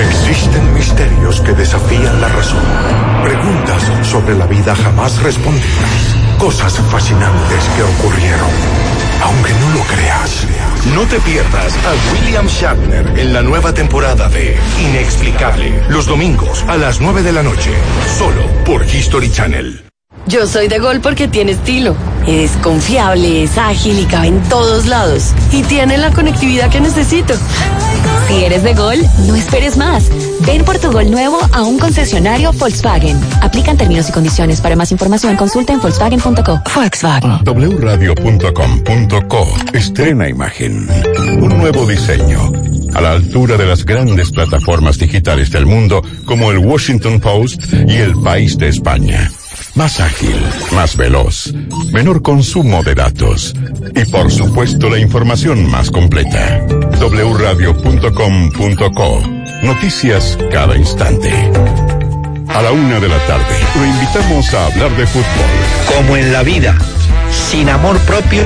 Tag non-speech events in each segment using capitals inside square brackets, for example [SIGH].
Existen misterios que desafían la razón. Preguntas sobre la vida jamás respondidas. Cosas fascinantes que ocurrieron. Aunque no lo creas. No te pierdas a William Shatner en la nueva temporada de Inexplicable. Los domingos a las 9 de la noche. Solo por History Channel. Yo soy de Gol porque tiene estilo. Es confiable, es ágil y cabe en todos lados. Y tiene la conectividad que necesito. Si eres de Gol, no esperes más. Ven por tu Gol nuevo a un concesionario Volkswagen. Aplican términos y condiciones. Para más información consulta en volkswagen.co. Volkswagen. wradio.com.co estrena imagen. Un nuevo diseño. A la altura de las grandes plataformas digitales del mundo como el Washington Post y el País de España. Más ágil, más veloz, menor consumo de datos y por supuesto la información más completa. wradio.com.co Noticias cada instante. A la una de la tarde, lo invitamos a hablar de fútbol. Como en la vida, sin amor propio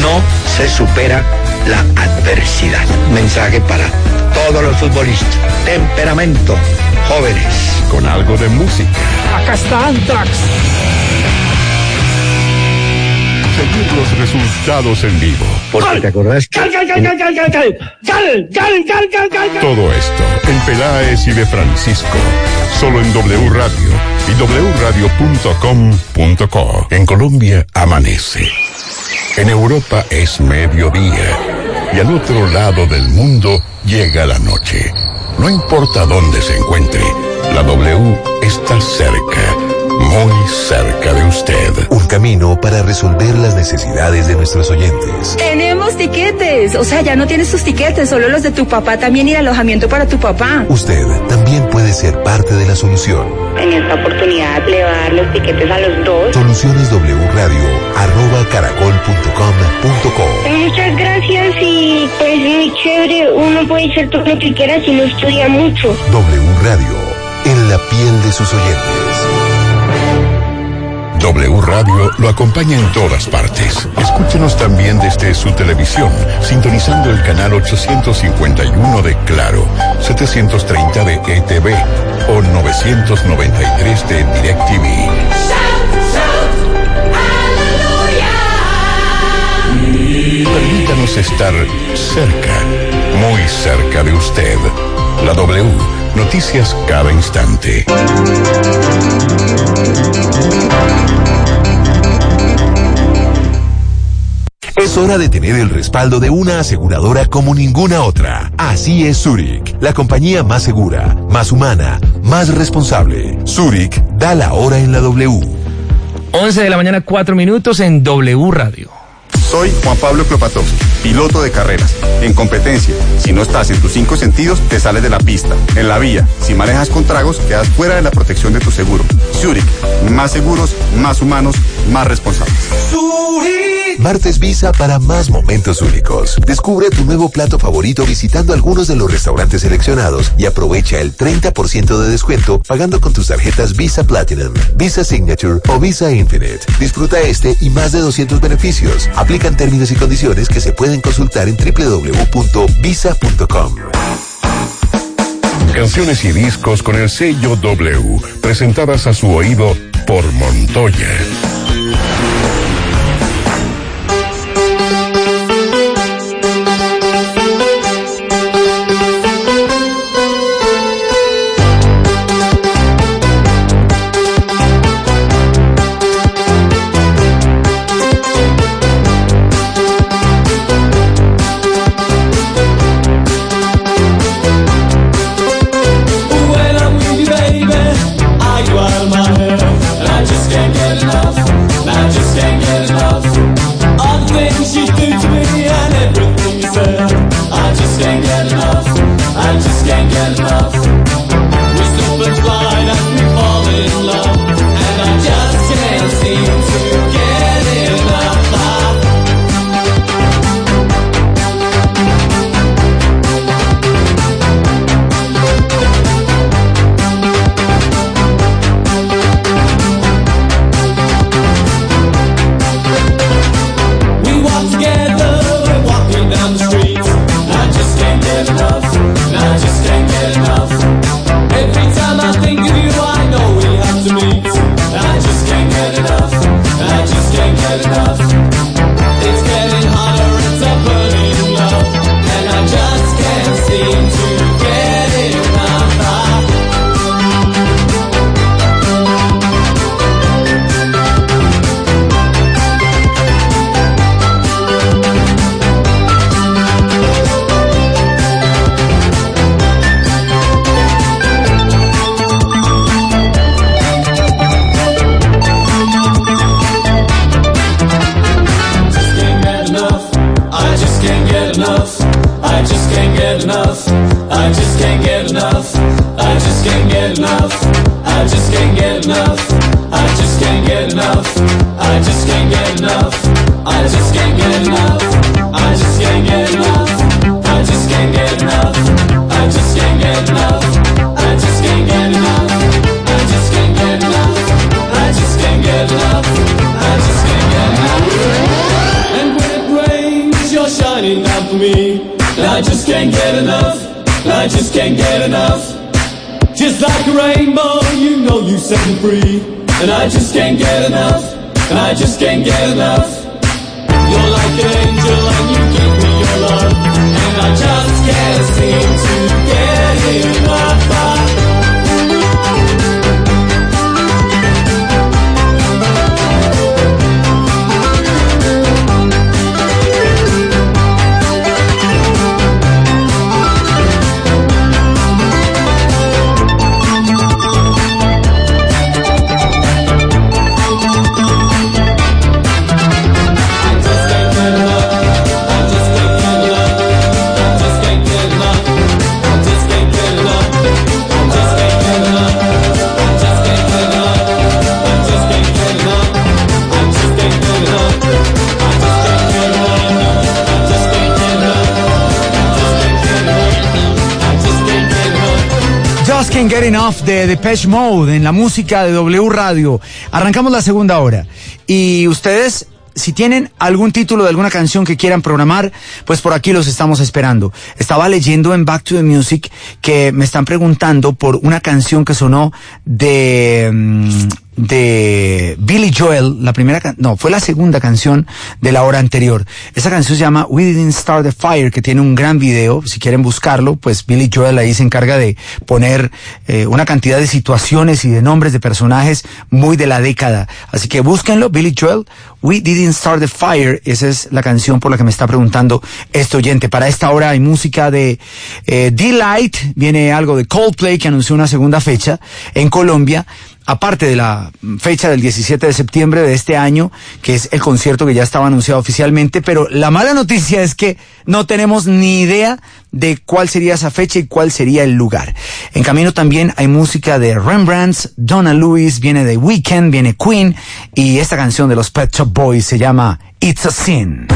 no se supera la adversidad. Mensaje para todos los futbolistas. Temperamento, jóvenes. Con algo de música. Acá está Antrax. Seguir los resultados en vivo. Porque te acordás que... ¡Cal, cal, cal, cal, cal, cal, cal! ¡Cal, cal, cal, cal, cal, cal! Todo esto en Peláez y de Francisco. Solo en W Radio y wradio.com.co. En Colombia amanece. En Europa es mediodía. Y al otro lado del mundo llega la noche. No importa dónde se encuentre, la W está cerca, muy cerca de usted. Un camino para resolver las necesidades de nuestros oyentes. Tenemos tiquetes, o sea, ya no tienes tus tiquetes, solo los de tu papá también y el alojamiento para tu papá. Usted también puede ser parte de la solución. En esta oportunidad le va a dar los tiquetes a los dos. Soluciones W Radio, arroba caracol.com.co. Muchas gracias y pues muy chévere, uno puede hacer todo lo que quiera si no estudia mucho. W Radio, en la piel de sus oyentes. W Radio lo acompaña en todas partes. Escúchenos también desde su televisión, sintonizando el canal 851 de Claro, 730 de ETV o 993 de DirecTV. Permítanos estar cerca, muy cerca de usted. La W, noticias cada instante. Es hora de tener el respaldo de una aseguradora como ninguna otra. Así es Zurich, la compañía más segura, más humana, más responsable. Zurich da la hora en la W. 11 de la mañana, 4 minutos en W Radio. Soy Juan Pablo Klopatowski, piloto de carreras. En competencia, si no estás en tus cinco sentidos, te sales de la pista. En la vía, si manejas con tragos, quedas fuera de la protección de tu seguro. Zurich, más seguros, más humanos, más responsables. Martes Visa para más momentos únicos. Descubre tu nuevo plato favorito visitando algunos de los restaurantes seleccionados y aprovecha el 30% de descuento pagando con tus tarjetas Visa Platinum, Visa Signature o Visa Infinite. Disfruta este y más de 200 beneficios. Aplican términos y condiciones que se pueden consultar en www.visa.com. Canciones y discos con el sello W, presentadas a su oído por Montoya. Can't get enough. I just can't get enough. Just like a rainbow, you know you set me free. And I just can't get enough. And I just can't get enough. You're like an angel and you give me your love. And I just can't seem to get enough. Can't Get Enough de Depeche Mode en la música de W Radio. Arrancamos la segunda hora. Y ustedes, si tienen algún título de alguna canción que quieran programar, pues por aquí los estamos esperando. Estaba leyendo en Back to the Music que me están preguntando por una canción que sonó de... mm, de Billy Joel, la primera, no, fue la segunda canción de la hora anterior. Esa canción se llama We Didn't Start the Fire, que tiene un gran video. Si quieren buscarlo, pues Billy Joel ahí se encarga de poner eh, una cantidad de situaciones y de nombres de personajes muy de la década. Así que búsquenlo, Billy Joel, We Didn't Start the Fire. Esa es la canción por la que me está preguntando este oyente. Para esta hora hay música de eh, Delight, viene algo de Coldplay que anunció una segunda fecha en Colombia aparte de la fecha del 17 de septiembre de este año, que es el concierto que ya estaba anunciado oficialmente, pero la mala noticia es que no tenemos ni idea de cuál sería esa fecha y cuál sería el lugar. En camino también hay música de Rembrandt, Donna Lewis, viene de Weekend, viene Queen, y esta canción de los Pet Shop Boys se llama It's a Sin.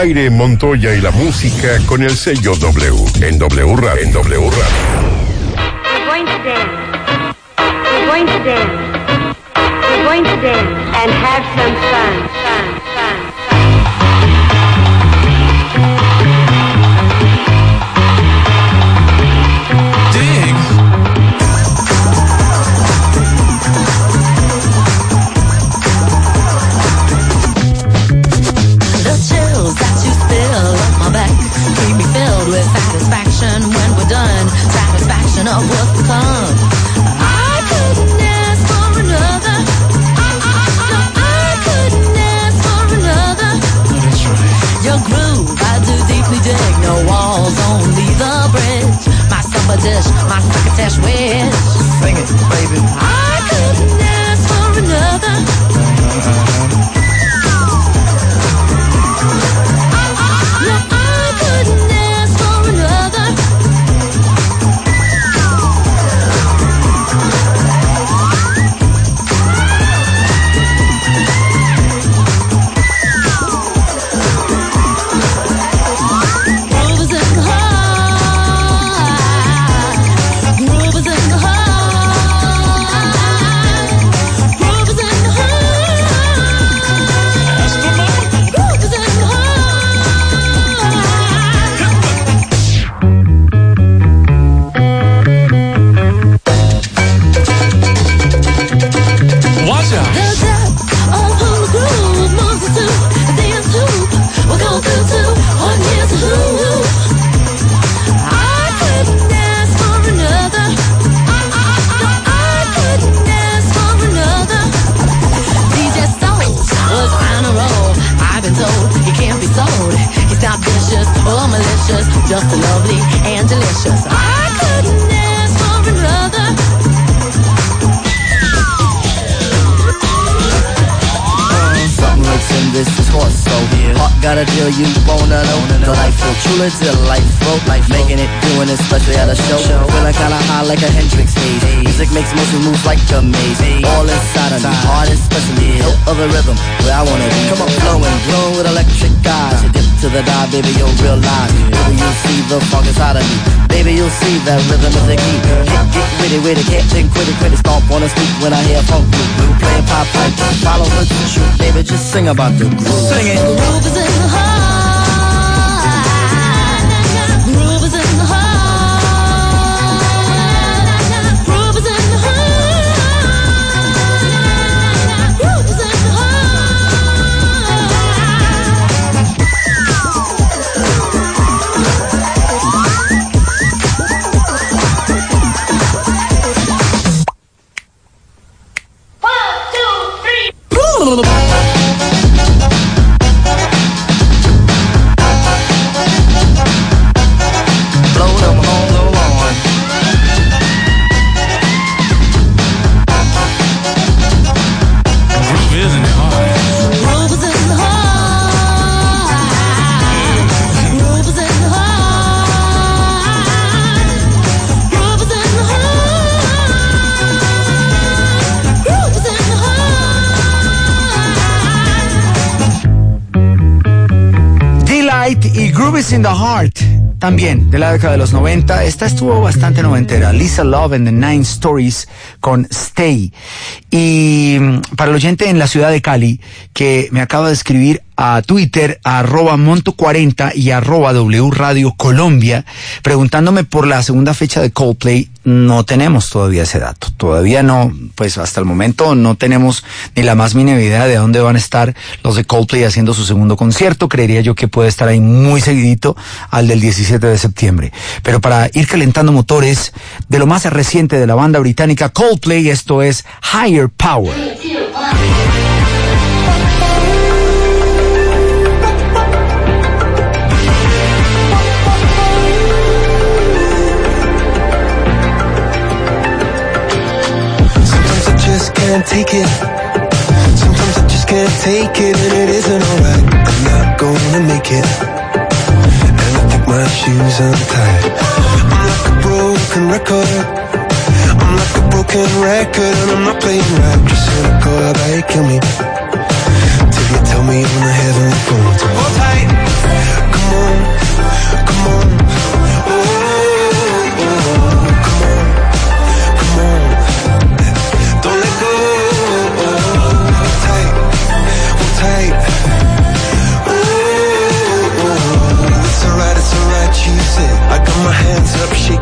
Aire Montoya y la música con el sello W en W Radio. En W Radio. Got a deal you wanna know. Delightful, truly delightful Life Life making it, doing it, especially at a show. Feeling kinda high like a Hendrix haze. Music makes motion moves like a maze. All inside of me, heart especially No other rhythm where I wanna be. Come on, flowing, glowing with electric eyes. You dip to the dive, baby, you'll realize. Baby, you'll see the funk inside of me. Baby, you'll see that rhythm is the key. Get, get witty, witty, can't think, quit it, quit it Stomp on the street when I hear funk. Blue Blue playing pop pipe, follow her to the shoot Baby, just sing about the groove. Sing it. Groove is in the heart. Y Groove in the Heart. También de la década de los 90. Esta estuvo bastante noventera. Lisa Love and the Nine Stories con Stay. Y mm, para el oyente en la ciudad de Cali, que me acaba de escribir a Twitter, arroba monto40 y arroba W Radio Colombia, preguntándome por la segunda fecha de Coldplay, no tenemos todavía ese dato. Todavía no, pues hasta el momento no tenemos ni la más mínima idea de dónde van a estar los de Coldplay haciendo su segundo concierto. Creería yo que puede estar ahí muy seguidito al del 17 de septiembre. Pero para ir calentando motores, de lo más reciente de la banda británica Coldplay, esto es Higher Power. Can't take it. Sometimes I just can't take it, and it isn't alright. I'm not gonna make it. And I think my shoes untied. I'm like a broken record. I'm like a broken record, and I'm not playing right. Just cynical, how they kill me. Till you tell me on the heavenly phone to hold tight.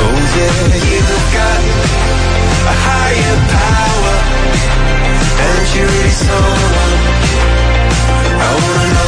Oh yeah, you've got a higher power, and you're really someone I wanna know.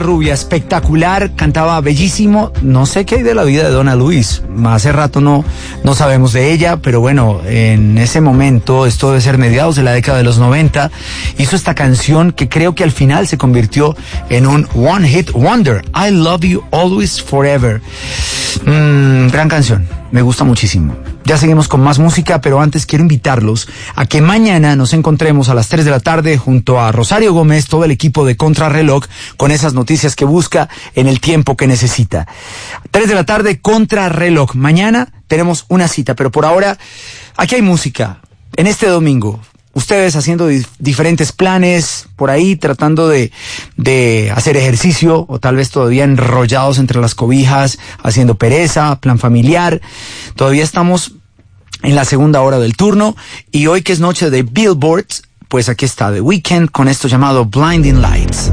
Rubia espectacular, cantaba bellísimo. No sé qué hay de la vida de Donna Luis. Hace rato no, no sabemos de ella, pero bueno, en ese momento, esto debe ser mediados de la década de los 90, hizo esta canción que creo que al final se convirtió en un One Hit Wonder. I Love You Always Forever. Mm, gran canción, me gusta muchísimo. Ya seguimos con más música, pero antes quiero invitarlos a que mañana nos encontremos a las 3 de la tarde junto a Rosario Gómez, todo el equipo de Contrarreloj, con esas noticias que busca en el tiempo que necesita. 3 de la tarde, Contrarreloj. Mañana tenemos una cita, pero por ahora, aquí hay música. En este domingo, ustedes haciendo di- diferentes planes por ahí, tratando de, de hacer ejercicio o tal vez todavía enrollados entre las cobijas, haciendo pereza, plan familiar. Todavía estamos en la segunda hora del turno y hoy que es noche de Billboards, pues aquí está The Weeknd con esto llamado Blinding Lights.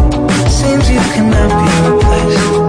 Seems you cannot be replaced,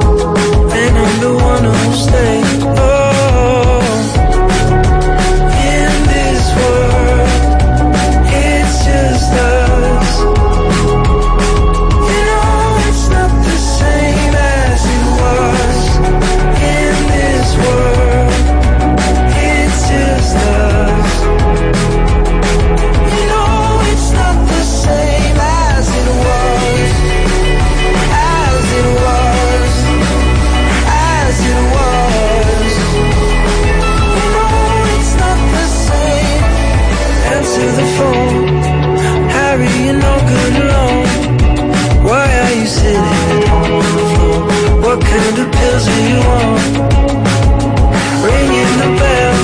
Ringing the bell,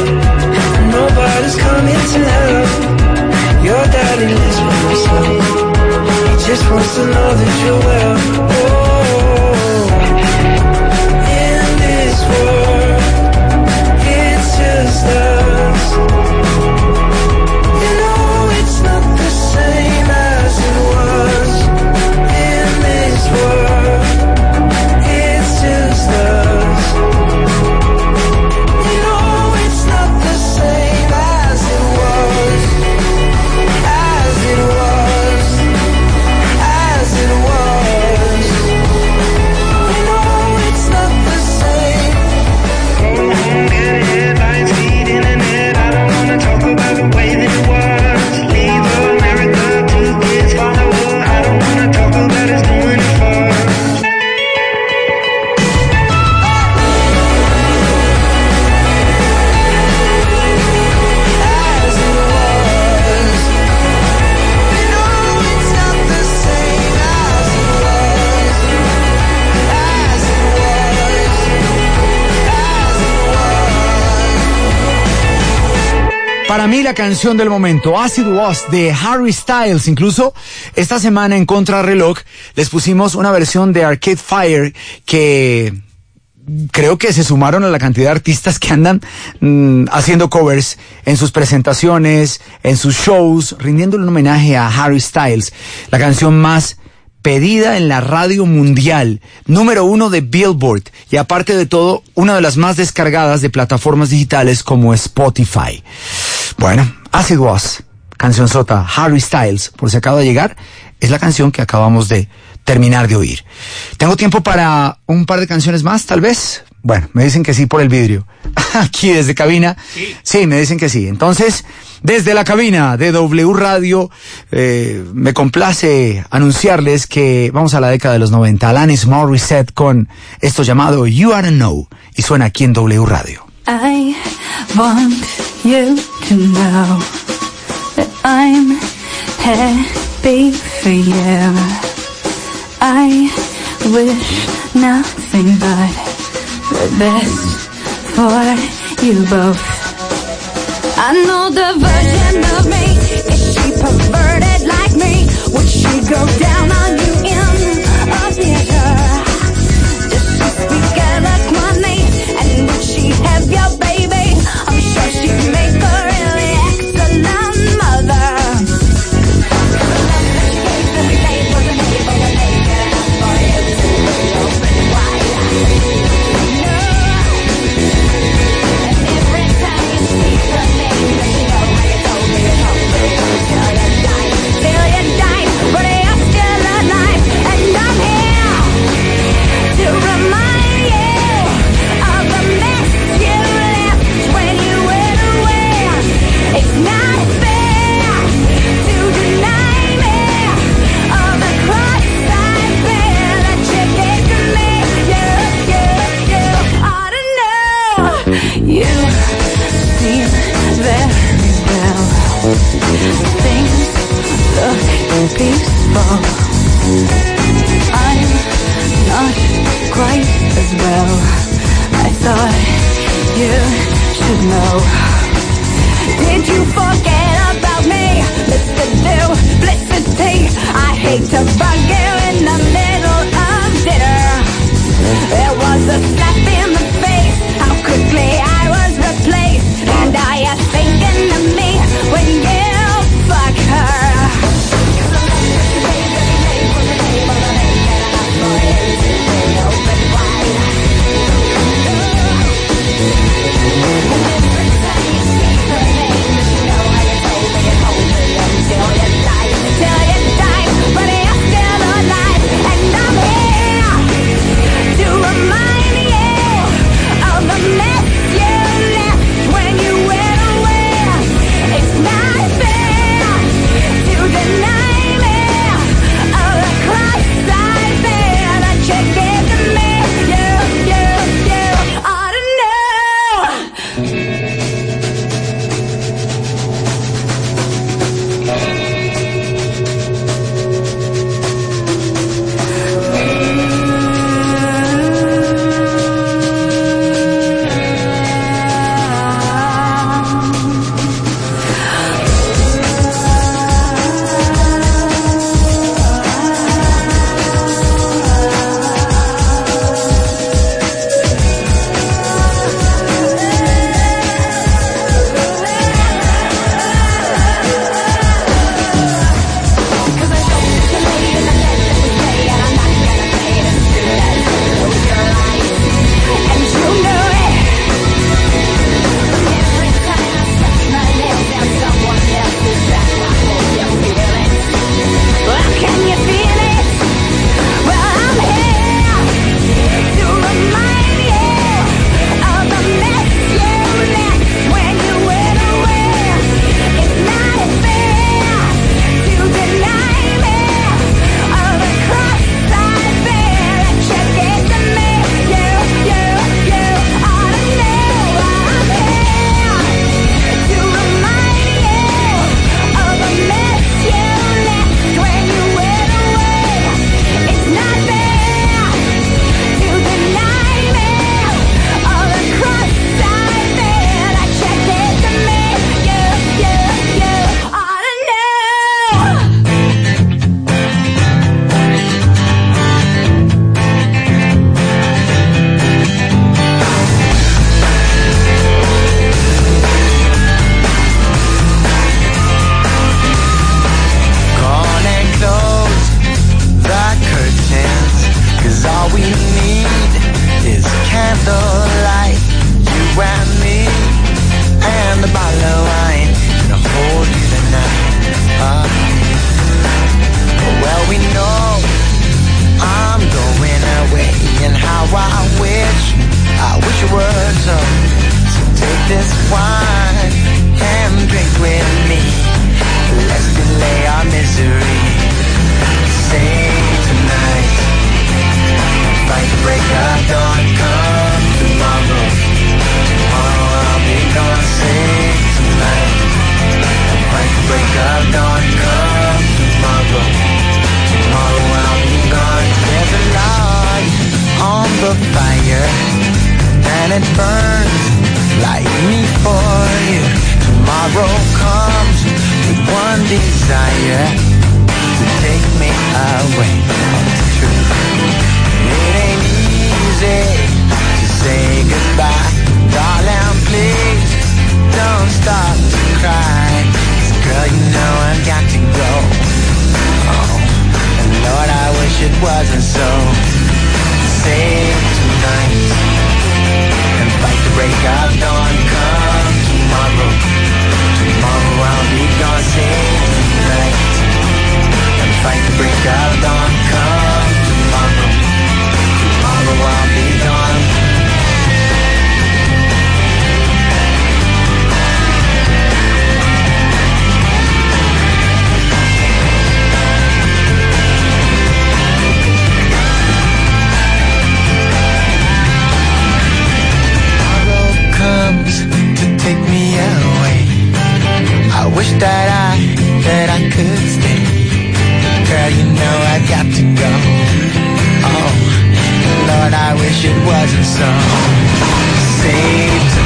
nobody's to help. Your daddy lives by himself. He just wants to know that you're well. Canción del momento, Acid Was de Harry Styles. Incluso esta semana en Contrarreloj les pusimos una versión de Arcade Fire que creo que se sumaron a la cantidad de artistas que andan mm, haciendo covers en sus presentaciones, en sus shows, rindiéndole un homenaje a Harry Styles, la canción más pedida en la radio mundial, número uno de Billboard y aparte de todo, una de las más descargadas de plataformas digitales como Spotify. Bueno, Acid Was, canción sota, Harry Styles, por si acaba de llegar, es la canción que acabamos de terminar de oír. ¿Tengo tiempo para un par de canciones más, tal vez? Bueno, me dicen que sí por el vidrio. [LAUGHS] Aquí desde cabina. Sí. me dicen que sí. Entonces, desde la cabina de W Radio, eh, me complace anunciarles que vamos a la década de los 90. Alanis Morissette con esto llamado You Are Know. Y suena aquí en W Radio. I want you to know that I'm happy for you. I wish nothing but the best for you both. I know the version of me, is she perverted like me? Would she go down on rising sun. Saved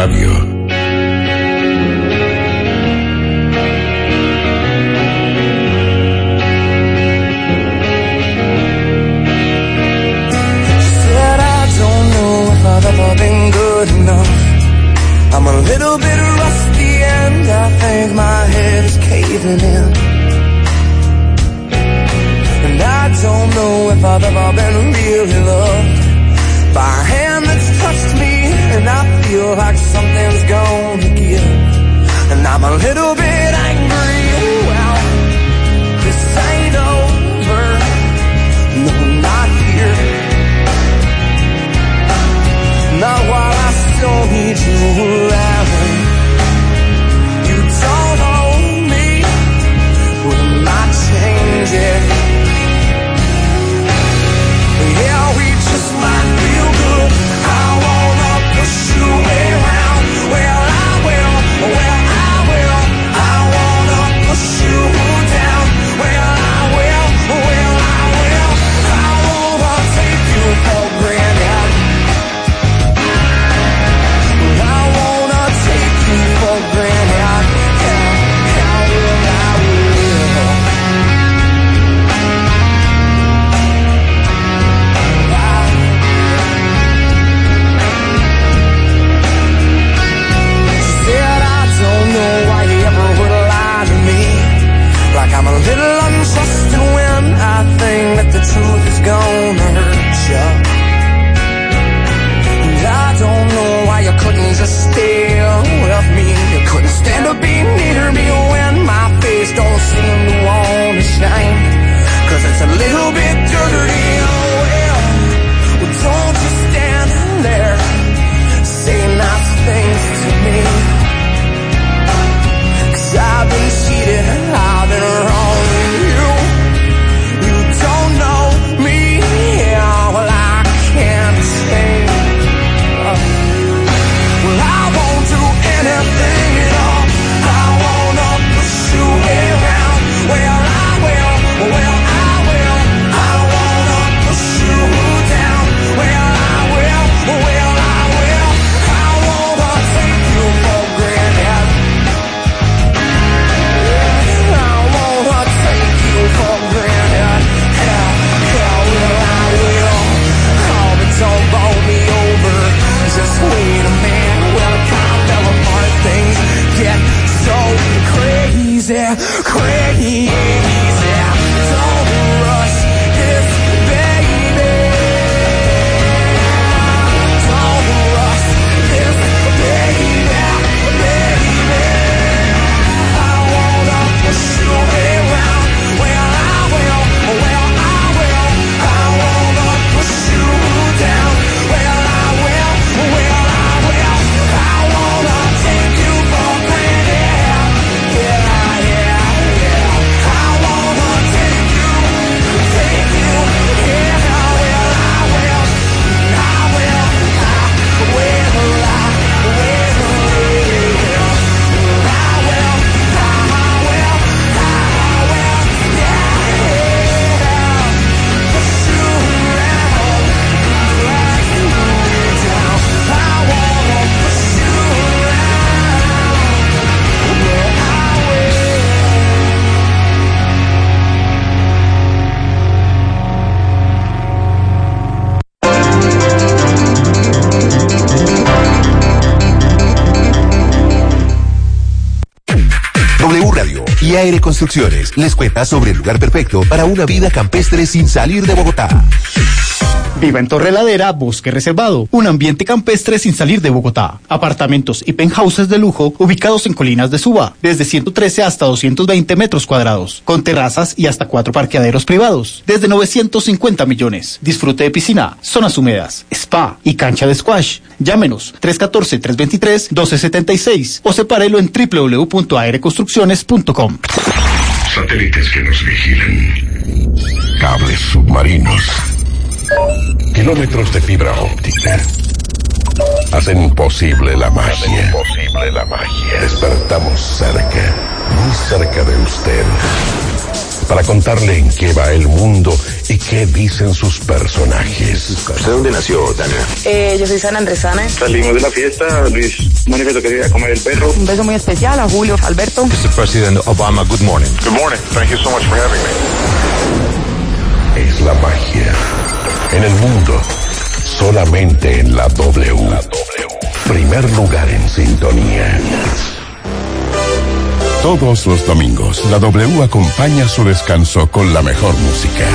love you. like something's gonna give. And I'm a little Les cuenta sobre el lugar perfecto para una vida campestre sin salir de Bogotá. Viva en Torre Ladera, Bosque Reservado, un ambiente campestre sin salir de Bogotá. Apartamentos y penthouses de lujo ubicados en colinas de Suba, desde 113 hasta 220 metros cuadrados, con terrazas y hasta cuatro parqueaderos privados, desde 950 millones. Disfrute de piscina, zonas húmedas, spa y cancha de squash. Llámenos 314-323-1276 o sepárelo en www.aireconstrucciones.com. Satélites que nos vigilan. Cables submarinos. Kilómetros de fibra óptica. Hacen posible la magia. posible la magia. Despertamos cerca, muy cerca de usted. Para contarle en qué va el mundo y qué dicen sus personajes. ¿Usted dónde nació, Tania? Eh, yo soy Sana Andresana. Salimos de la fiesta, Luis manifestó que se iba a comer el perro. Un beso muy especial a Julio, Alberto. Mr. President Obama, good morning. Good morning. Thank you so much for having me. Es la magia. En el mundo, solamente en la W. Primer lugar en sintonía. Todos los domingos, la W acompaña su descanso con la mejor música.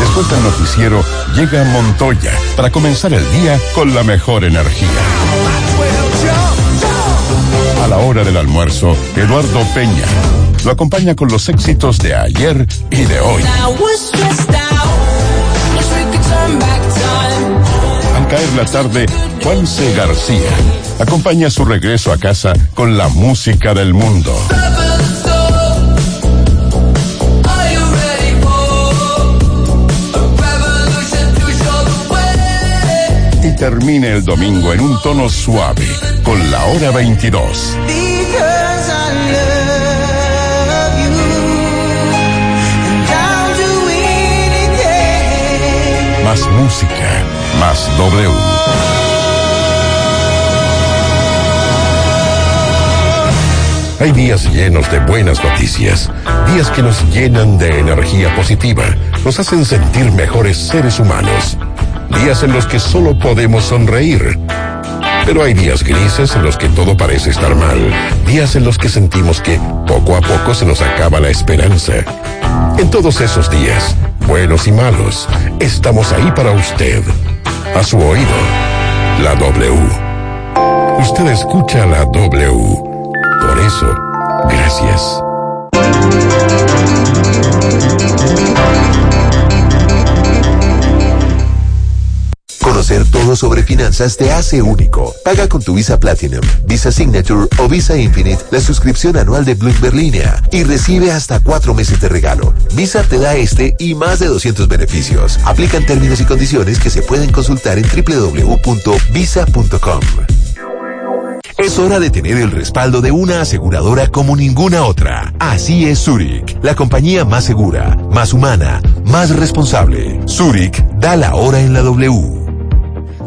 Después del noticiero, llega Montoya para comenzar el día con la mejor energía. A la hora del almuerzo, Eduardo Peña lo acompaña con los éxitos de ayer y de hoy. Al caer la tarde, Juanse García acompaña su regreso a casa con la música del mundo. Termine el domingo en un tono suave con la hora 22. Más música, más W. Hay días llenos de buenas noticias, días que nos llenan de energía positiva, nos hacen sentir mejores seres humanos, días en los que solo podemos sonreír. Pero hay días grises en los que todo parece estar mal, días en los que sentimos que poco a poco se nos acaba la esperanza. En todos esos días, buenos y malos, estamos ahí para usted, a su oído, la W. Usted escucha la W. Por eso, gracias. Conocer todo sobre finanzas te hace único. Paga con tu Visa Platinum, Visa Signature o Visa Infinite la suscripción anual de Bloomberg Línea y recibe hasta cuatro meses de regalo. Visa te da este y más de 200 beneficios. Aplican términos y condiciones que se pueden consultar en www.visa.com. Es hora de tener el respaldo de una aseguradora como ninguna otra. Así es Zurich, la compañía más segura, más humana, más responsable. Zurich da la hora en la W.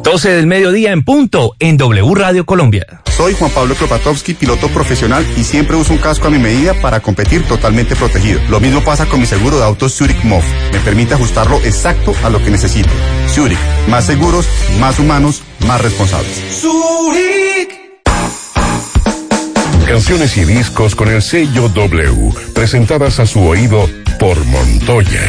12 del mediodía en punto en W Radio Colombia. Soy Juan Pablo Kropatowski, piloto profesional y siempre uso un casco a mi medida para competir totalmente protegido. Lo mismo pasa con mi seguro de autos Zurich MOV. Me permite ajustarlo exacto a lo que necesito. Zurich, más seguros, más humanos, más responsables. Canciones y discos con el sello W, presentadas a su oído por Montoya.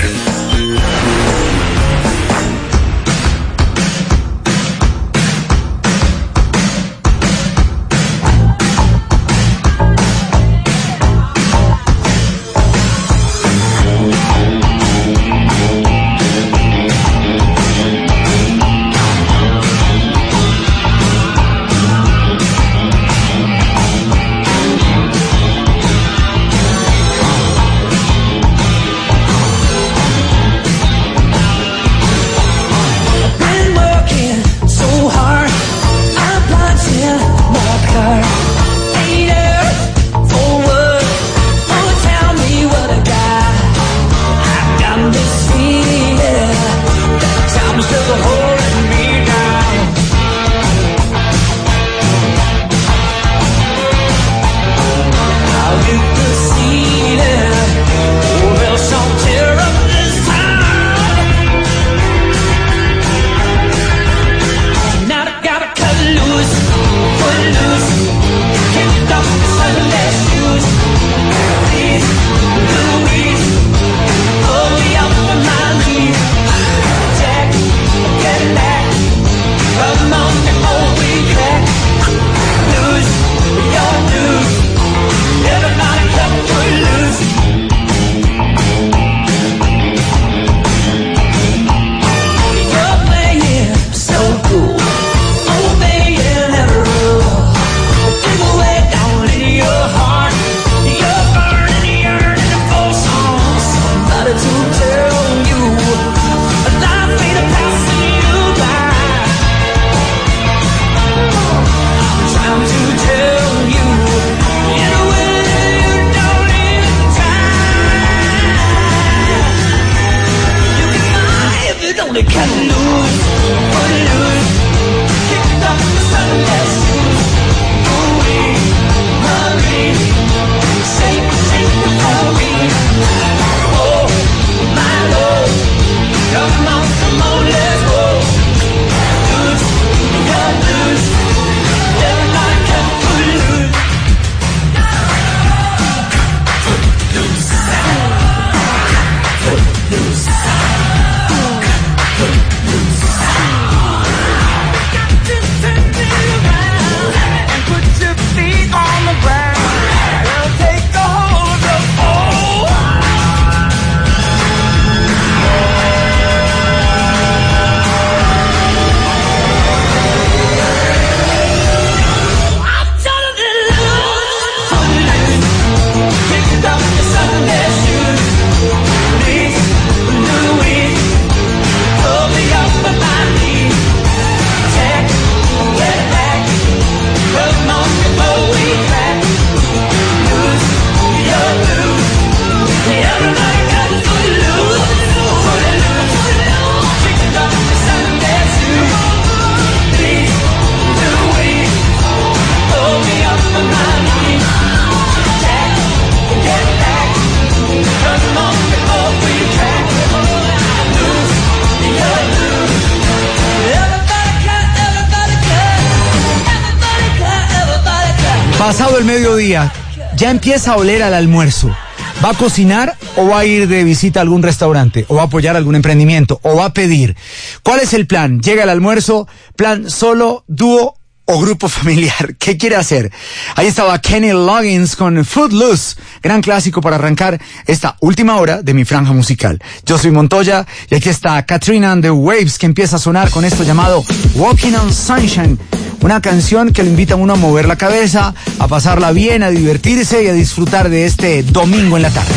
Ya empieza a oler al almuerzo. ¿Va a cocinar o va a ir de visita a algún restaurante? ¿O va a apoyar algún emprendimiento? ¿O va a pedir? ¿Cuál es el plan? ¿Llega el almuerzo? ¿Plan solo, dúo o grupo [LAUGHS] familiar? ¿Qué quiere hacer? Ahí estaba Kenny Loggins con Footloose, gran clásico para arrancar esta última hora de mi franja musical. Yo soy Montoya y aquí está Katrina and the Waves que empieza a sonar con esto llamado Walking on Sunshine. Una canción que le invita a uno a mover la cabeza, a pasarla bien, a divertirse y a disfrutar de este domingo en la tarde.